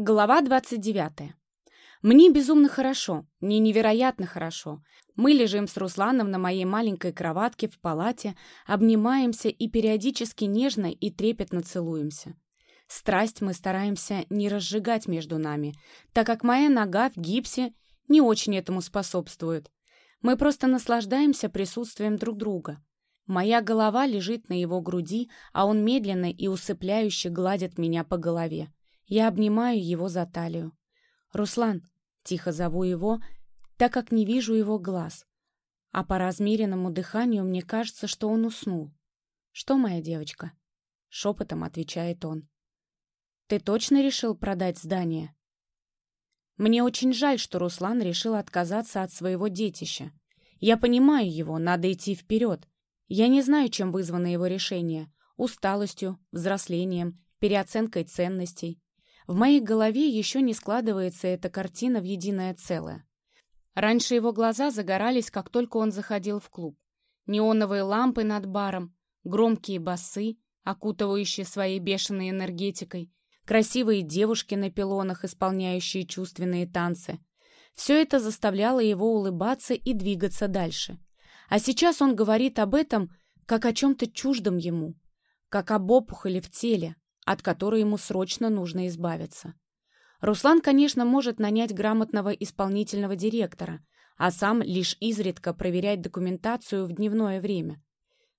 Глава 29. Мне безумно хорошо, мне невероятно хорошо. Мы лежим с Русланом на моей маленькой кроватке в палате, обнимаемся и периодически нежно и трепетно целуемся. Страсть мы стараемся не разжигать между нами, так как моя нога в гипсе не очень этому способствует. Мы просто наслаждаемся присутствием друг друга. Моя голова лежит на его груди, а он медленно и усыпляюще гладит меня по голове. Я обнимаю его за талию. «Руслан», — тихо зову его, так как не вижу его глаз. А по размеренному дыханию мне кажется, что он уснул. «Что, моя девочка?» — шепотом отвечает он. «Ты точно решил продать здание?» Мне очень жаль, что Руслан решил отказаться от своего детища. Я понимаю его, надо идти вперед. Я не знаю, чем вызвано его решение. Усталостью, взрослением, переоценкой ценностей. В моей голове еще не складывается эта картина в единое целое. Раньше его глаза загорались, как только он заходил в клуб. Неоновые лампы над баром, громкие басы, окутывающие своей бешеной энергетикой, красивые девушки на пилонах, исполняющие чувственные танцы. Все это заставляло его улыбаться и двигаться дальше. А сейчас он говорит об этом, как о чем-то чуждом ему, как об опухоли в теле, от которой ему срочно нужно избавиться. Руслан, конечно, может нанять грамотного исполнительного директора, а сам лишь изредка проверять документацию в дневное время.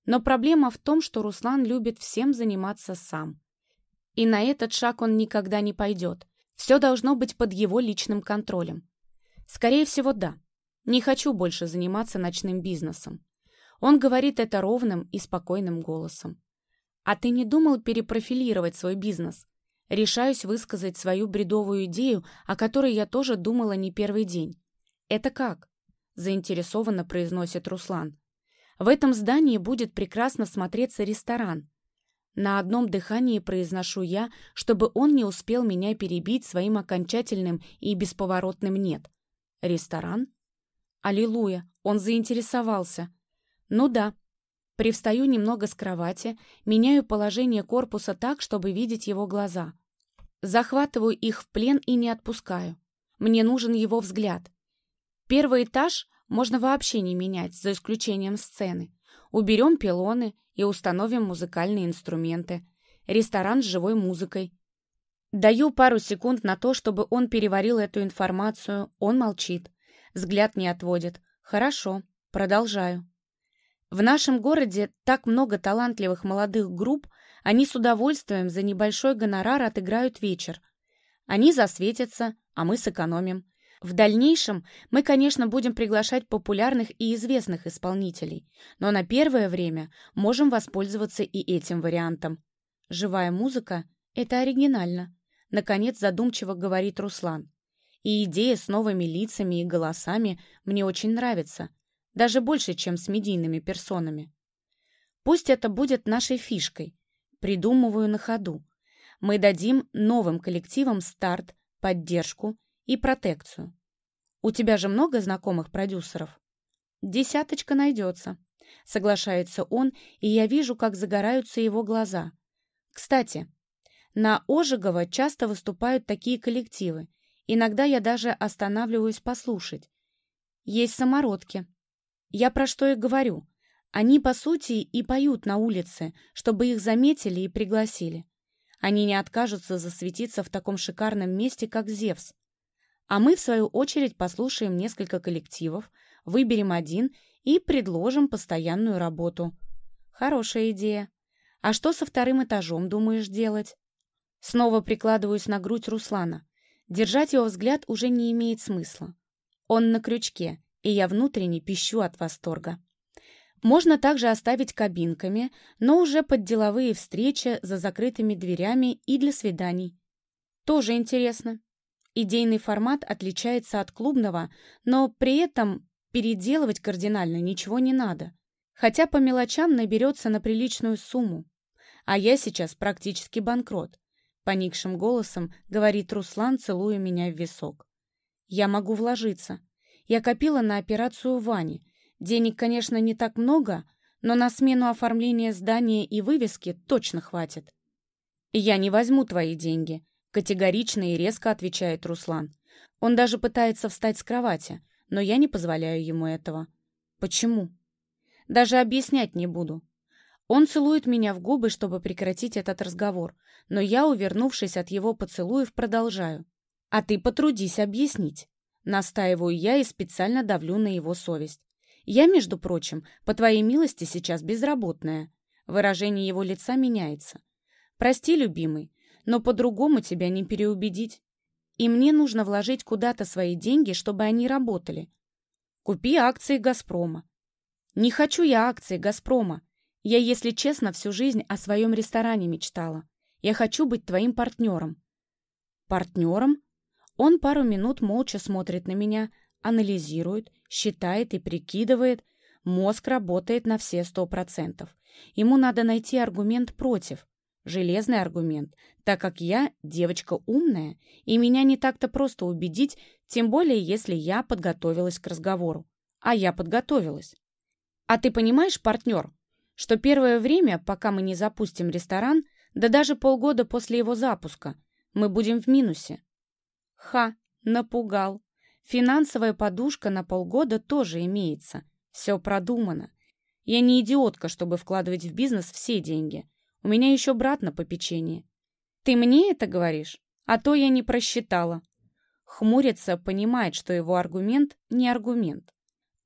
Но проблема в том, что Руслан любит всем заниматься сам. И на этот шаг он никогда не пойдет. Все должно быть под его личным контролем. Скорее всего, да. Не хочу больше заниматься ночным бизнесом. Он говорит это ровным и спокойным голосом. А ты не думал перепрофилировать свой бизнес? Решаюсь высказать свою бредовую идею, о которой я тоже думала не первый день. Это как? Заинтересованно произносит Руслан. В этом здании будет прекрасно смотреться ресторан. На одном дыхании произношу я, чтобы он не успел меня перебить своим окончательным и бесповоротным «нет». Ресторан? Аллилуйя, он заинтересовался. Ну да, Привстаю немного с кровати, меняю положение корпуса так, чтобы видеть его глаза. Захватываю их в плен и не отпускаю. Мне нужен его взгляд. Первый этаж можно вообще не менять, за исключением сцены. Уберем пилоны и установим музыкальные инструменты. Ресторан с живой музыкой. Даю пару секунд на то, чтобы он переварил эту информацию. Он молчит. Взгляд не отводит. Хорошо. Продолжаю. В нашем городе так много талантливых молодых групп, они с удовольствием за небольшой гонорар отыграют вечер. Они засветятся, а мы сэкономим. В дальнейшем мы, конечно, будем приглашать популярных и известных исполнителей, но на первое время можем воспользоваться и этим вариантом. Живая музыка — это оригинально, наконец задумчиво говорит Руслан. И идея с новыми лицами и голосами мне очень нравится — даже больше, чем с медийными персонами. Пусть это будет нашей фишкой. Придумываю на ходу. Мы дадим новым коллективам старт, поддержку и протекцию. У тебя же много знакомых продюсеров? Десяточка найдется. Соглашается он, и я вижу, как загораются его глаза. Кстати, на Ожегова часто выступают такие коллективы. Иногда я даже останавливаюсь послушать. Есть самородки. Я про что и говорю. Они, по сути, и поют на улице, чтобы их заметили и пригласили. Они не откажутся засветиться в таком шикарном месте, как Зевс. А мы, в свою очередь, послушаем несколько коллективов, выберем один и предложим постоянную работу. Хорошая идея. А что со вторым этажом думаешь делать? Снова прикладываюсь на грудь Руслана. Держать его взгляд уже не имеет смысла. Он на крючке, и я внутренне пищу от восторга. Можно также оставить кабинками, но уже под деловые встречи за закрытыми дверями и для свиданий. Тоже интересно. Идейный формат отличается от клубного, но при этом переделывать кардинально ничего не надо. Хотя по мелочам наберется на приличную сумму. А я сейчас практически банкрот. Поникшим голосом говорит Руслан, целуя меня в висок. Я могу вложиться. Я копила на операцию Вани. Денег, конечно, не так много, но на смену оформления здания и вывески точно хватит. «Я не возьму твои деньги», Категорично и резко отвечает Руслан. Он даже пытается встать с кровати, но я не позволяю ему этого. Почему? Даже объяснять не буду. Он целует меня в губы, чтобы прекратить этот разговор, но я, увернувшись от его поцелуев, продолжаю. А ты потрудись объяснить. Настаиваю я и специально давлю на его совесть. Я, между прочим, по твоей милости сейчас безработная. Выражение его лица меняется. Прости, любимый, но по-другому тебя не переубедить. И мне нужно вложить куда-то свои деньги, чтобы они работали. Купи акции «Газпрома». Не хочу я акции «Газпрома». Я, если честно, всю жизнь о своем ресторане мечтала. Я хочу быть твоим партнером. Партнером? Он пару минут молча смотрит на меня, анализирует, считает и прикидывает. Мозг работает на все сто процентов. Ему надо найти аргумент против. Железный аргумент, так как я девочка умная, и меня не так-то просто убедить, тем более если я подготовилась к разговору. А я подготовилась. А ты понимаешь, партнер, что первое время, пока мы не запустим ресторан, да даже полгода после его запуска, мы будем в минусе? Ха, напугал. Финансовая подушка на полгода тоже имеется. Все продумано. Я не идиотка, чтобы вкладывать в бизнес все деньги. У меня еще брат на попечении. Ты мне это говоришь? А то я не просчитала. Хмурится, понимает, что его аргумент не аргумент.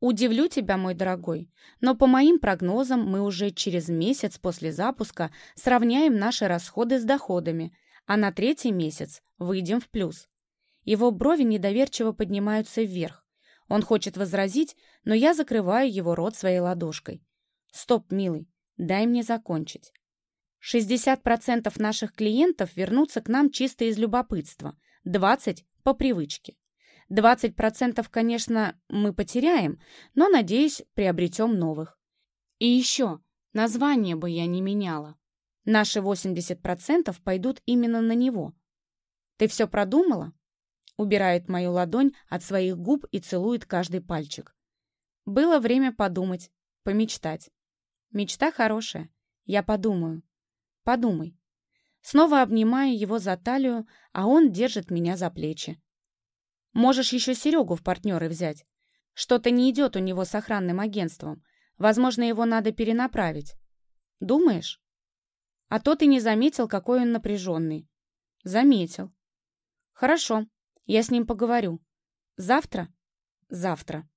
Удивлю тебя, мой дорогой, но по моим прогнозам мы уже через месяц после запуска сравняем наши расходы с доходами, а на третий месяц выйдем в плюс. Его брови недоверчиво поднимаются вверх. Он хочет возразить, но я закрываю его рот своей ладошкой. «Стоп, милый, дай мне закончить. 60% наших клиентов вернутся к нам чисто из любопытства, 20% — по привычке. 20%, конечно, мы потеряем, но, надеюсь, приобретем новых. И еще, название бы я не меняла. Наши 80% пойдут именно на него. Ты все продумала? Убирает мою ладонь от своих губ и целует каждый пальчик. Было время подумать, помечтать. Мечта хорошая. Я подумаю. Подумай. Снова обнимаю его за талию, а он держит меня за плечи. Можешь еще Серегу в партнеры взять. Что-то не идет у него с охранным агентством. Возможно, его надо перенаправить. Думаешь? А то ты не заметил, какой он напряженный. Заметил. Хорошо, я с ним поговорю. Завтра? Завтра.